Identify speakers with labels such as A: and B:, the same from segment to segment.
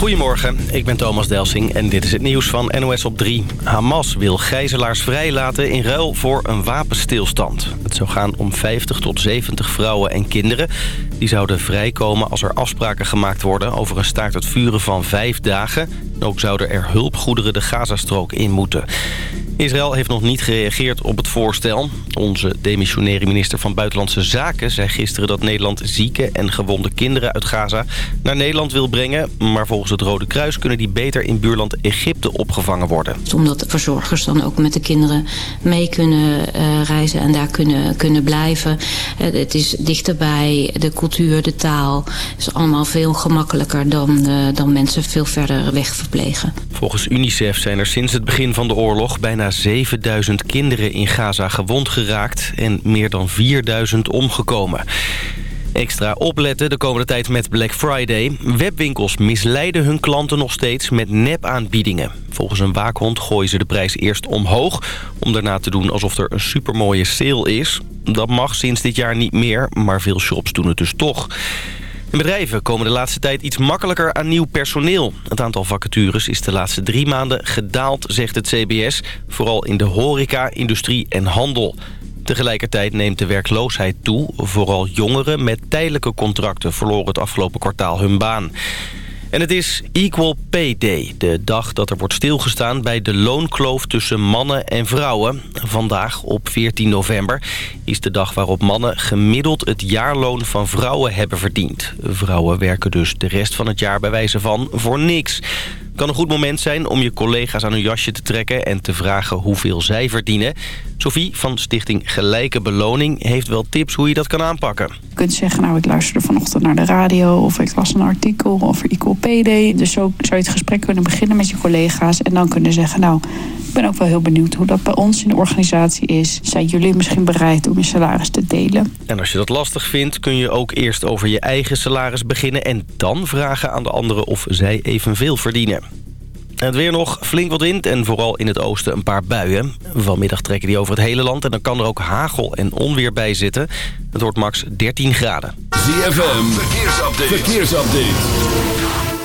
A: Goedemorgen, ik ben Thomas Delsing en dit is het nieuws van NOS op 3. Hamas wil gijzelaars vrijlaten in ruil voor een wapenstilstand. Het zou gaan om 50 tot 70 vrouwen en kinderen. Die zouden vrijkomen als er afspraken gemaakt worden over een staart het vuren van vijf dagen. Ook zouden er hulpgoederen de Gazastrook in moeten. Israël heeft nog niet gereageerd op het voorstel. Onze demissionaire minister van Buitenlandse Zaken zei gisteren dat Nederland zieke en gewonde kinderen uit Gaza naar Nederland wil brengen. Maar volgens het Rode Kruis kunnen die beter in buurland Egypte opgevangen worden.
B: Omdat de verzorgers dan ook met de kinderen mee kunnen uh, reizen en daar kunnen, kunnen blijven. Uh, het is dichterbij, de cultuur, de taal. Het is allemaal veel gemakkelijker dan, uh, dan mensen veel verder weg verplegen.
A: Volgens UNICEF zijn er sinds het begin van de oorlog bijna 7000 kinderen in Gaza gewond geraakt en meer dan 4000 omgekomen. Extra opletten de komende tijd met Black Friday. Webwinkels misleiden hun klanten nog steeds met nepaanbiedingen. Volgens een waakhond gooien ze de prijs eerst omhoog... om daarna te doen alsof er een supermooie sale is. Dat mag sinds dit jaar niet meer, maar veel shops doen het dus toch. Bedrijven komen de laatste tijd iets makkelijker aan nieuw personeel. Het aantal vacatures is de laatste drie maanden gedaald, zegt het CBS. Vooral in de horeca, industrie en handel. Tegelijkertijd neemt de werkloosheid toe. Vooral jongeren met tijdelijke contracten verloren het afgelopen kwartaal hun baan. En het is Equal Pay Day, de dag dat er wordt stilgestaan bij de loonkloof tussen mannen en vrouwen. Vandaag, op 14 november, is de dag waarop mannen gemiddeld het jaarloon van vrouwen hebben verdiend. Vrouwen werken dus de rest van het jaar bij wijze van voor niks kan een goed moment zijn om je collega's aan hun jasje te trekken... en te vragen hoeveel zij verdienen. Sophie van Stichting Gelijke Beloning heeft wel tips hoe je dat kan aanpakken.
C: Je kunt zeggen, nou ik luisterde vanochtend naar de radio... of ik las een artikel over Equal Pay Day. Dus zo zou je het gesprek kunnen beginnen met je collega's... en dan kunnen zeggen, nou, ik ben ook wel heel benieuwd hoe dat bij ons in de organisatie is. Zijn jullie misschien bereid om je salaris te delen?
A: En als je dat lastig vindt, kun je ook eerst over je eigen salaris beginnen... en dan vragen aan de anderen of zij evenveel verdienen. Het weer nog flink wat wind en vooral in het oosten een paar buien. Vanmiddag trekken die over het hele land en dan kan er ook hagel en onweer bij zitten. Het wordt max 13 graden.
D: ZFM, verkeersupdate. verkeersupdate.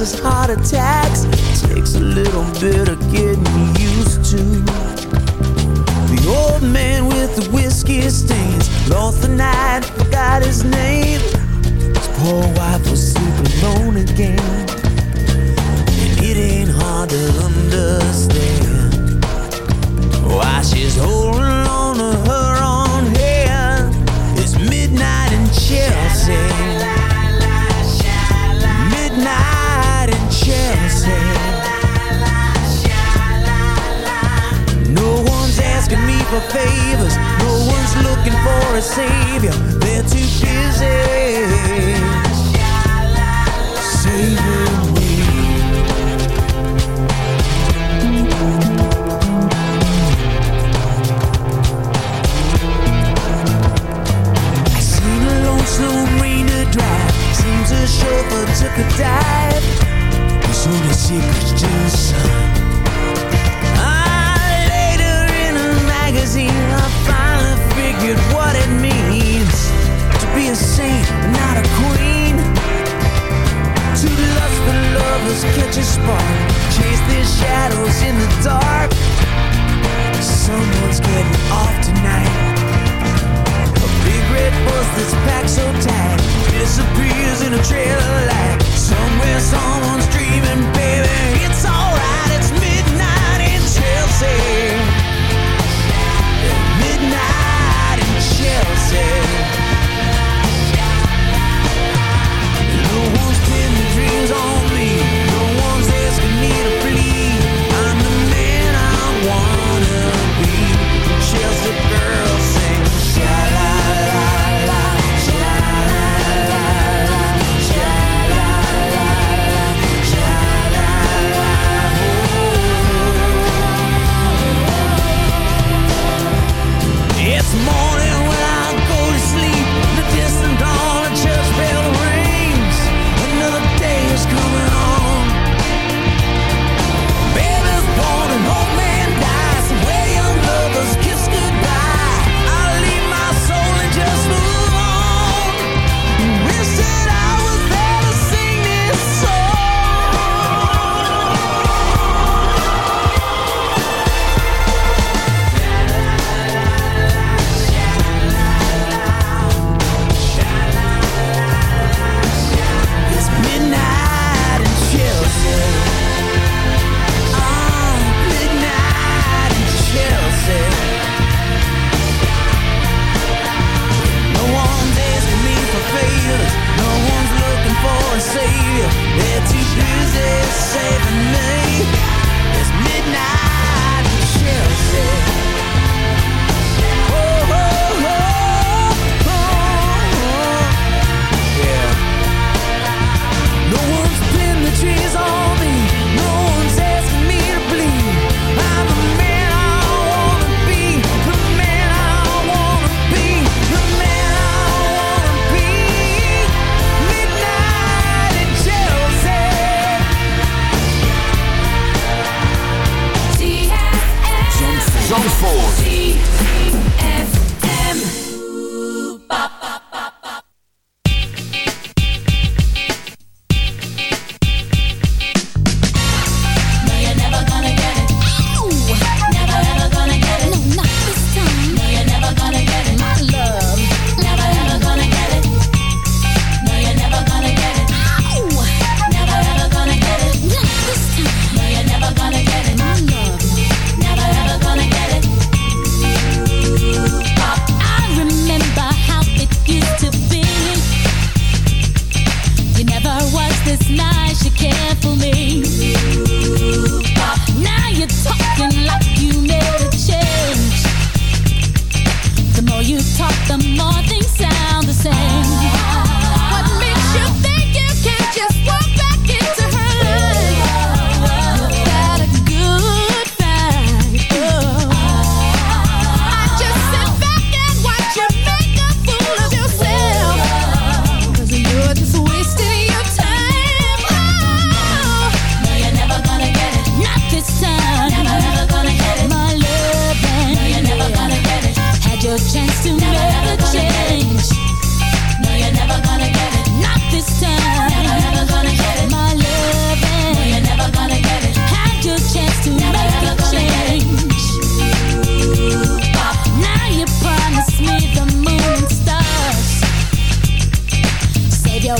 E: As heart
F: attacks. Takes a little bit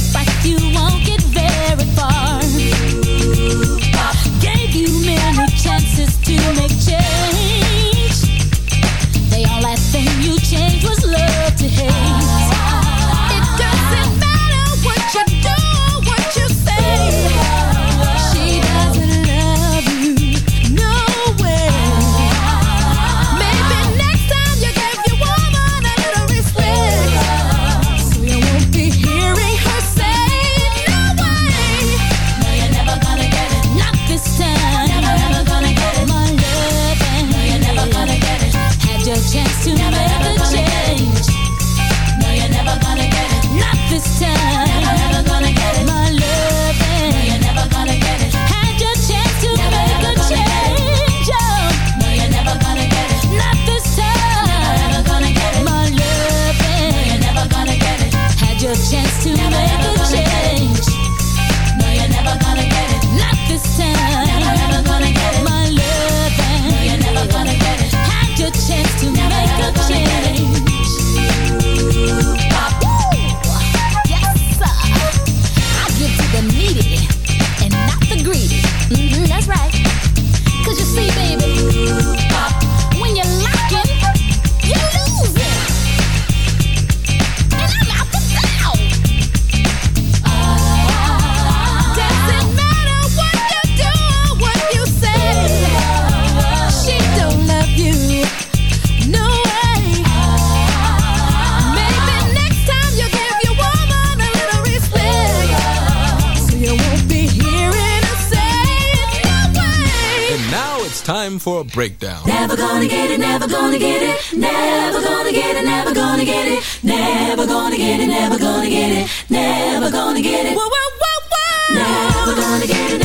G: yourself like you.
H: Time for a breakdown.
E: Never gonna get it, never gonna get it, never gonna get it, never gonna get it, never gonna get it, never gonna get it, never gonna get it. Whoa, whoa, whoa, whoa. Never gonna get it,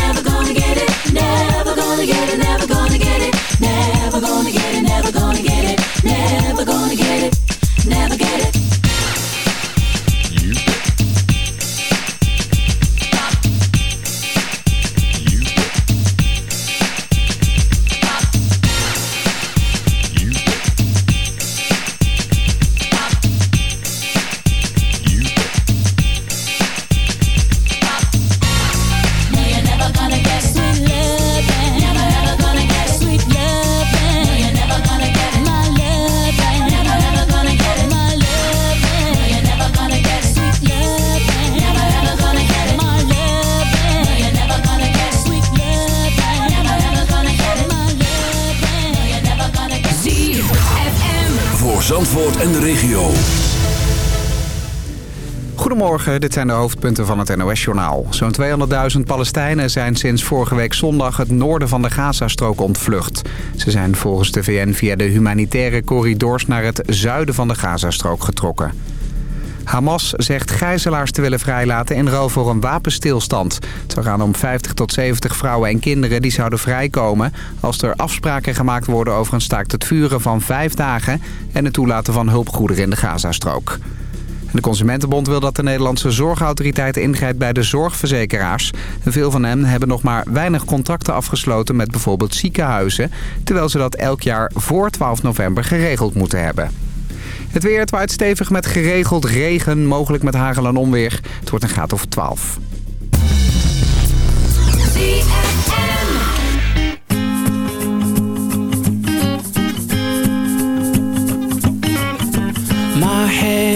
I: Dit zijn de hoofdpunten van het NOS-journaal. Zo'n 200.000 Palestijnen zijn sinds vorige week zondag het noorden van de Gazastrook ontvlucht. Ze zijn volgens de VN via de humanitaire corridors naar het zuiden van de Gazastrook getrokken. Hamas zegt gijzelaars te willen vrijlaten in ruil voor een wapenstilstand. Het gaan om 50 tot 70 vrouwen en kinderen die zouden vrijkomen... als er afspraken gemaakt worden over een staakt het vuren van vijf dagen... en het toelaten van hulpgoederen in de Gazastrook. De Consumentenbond wil dat de Nederlandse zorgautoriteit ingrijpt bij de zorgverzekeraars. Veel van hen hebben nog maar weinig contracten afgesloten met bijvoorbeeld ziekenhuizen... terwijl ze dat elk jaar voor 12 november geregeld moeten hebben. Het weer het waait stevig met geregeld regen, mogelijk met hagel en onweer. Het wordt een graad of 12.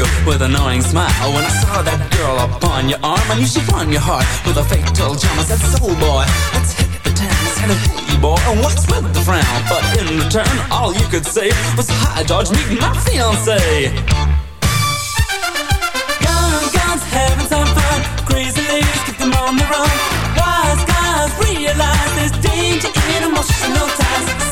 F: you with an annoying smile. When I saw that girl upon your arm I knew she won your heart with a fatal charm. I said, soul boy, let's hit the town I said, hey boy, what's with the frown? But in return, all you could say Was, hi George, meet my fiancé.
J: Guns, guns, having some fun Crazy ladies, keep them on the run. Wise guys, realize there's danger in emotional ties.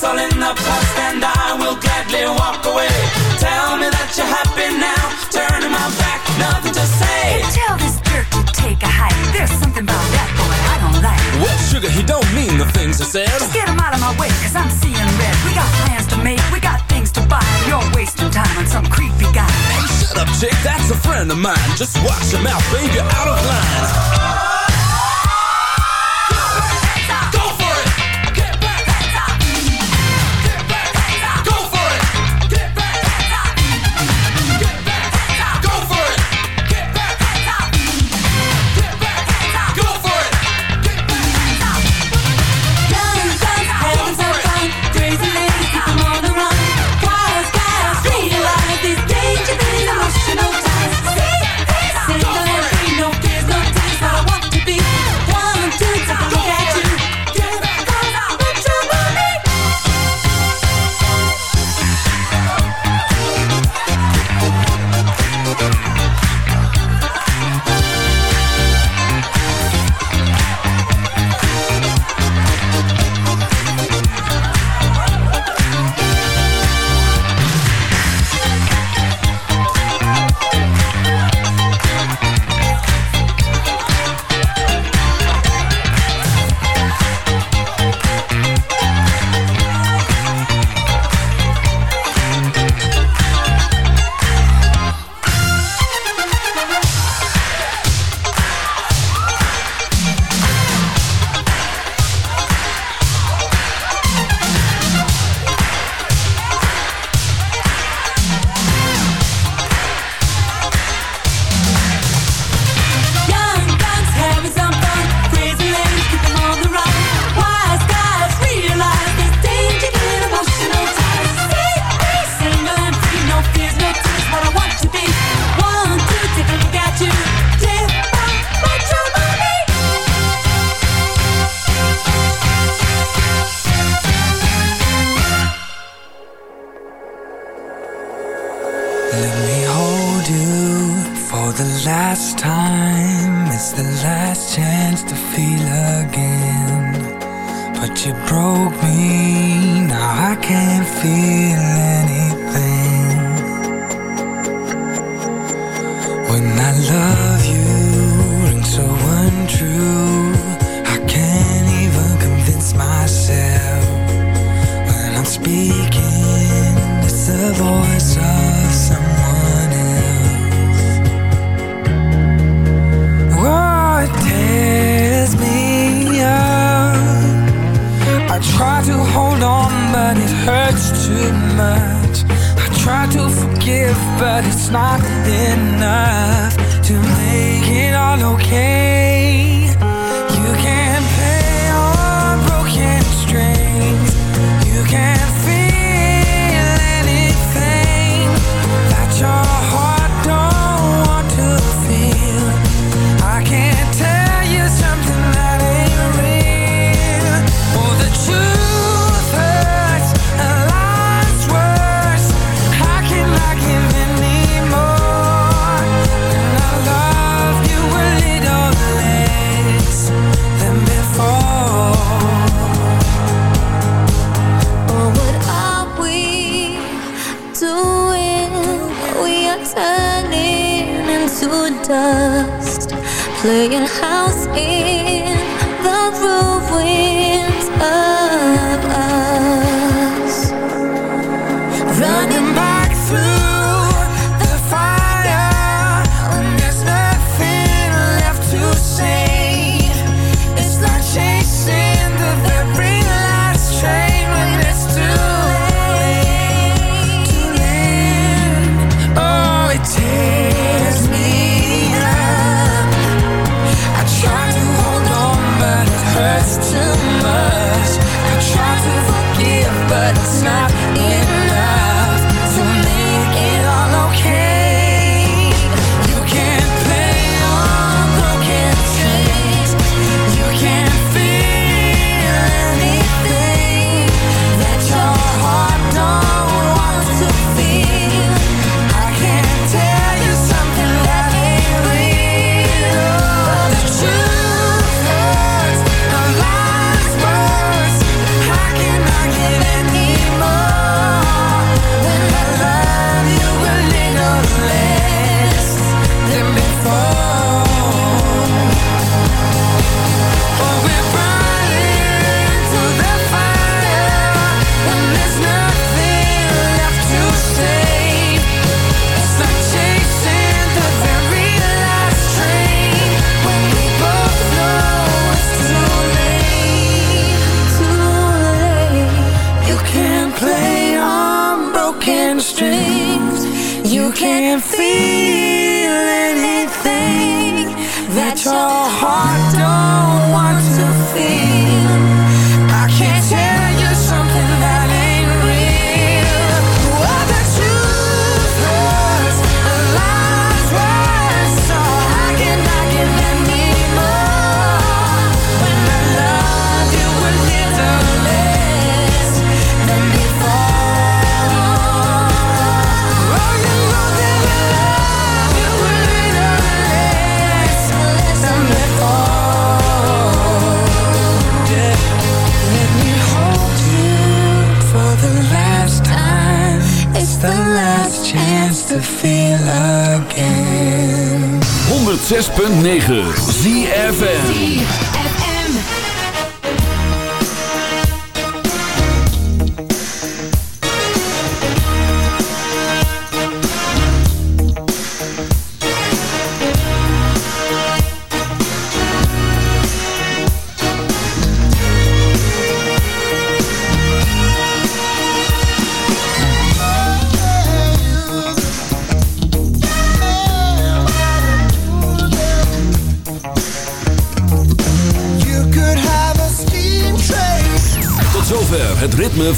J: That's all in the past and I will gladly walk away.
F: Tell me that you're happy now. Turning my back, nothing to say. Tell this
J: jerk to take a hike. There's that boy I don't like. Well, sugar, he don't mean the
F: things he said.
D: Get him out of my I'm seeing red. We got plans to make, we got things to buy. You're wasting time on some creepy guy.
F: Hey, shut up, chick, that's a friend of mine. Just watch your mouth, baby, out of line.
E: .9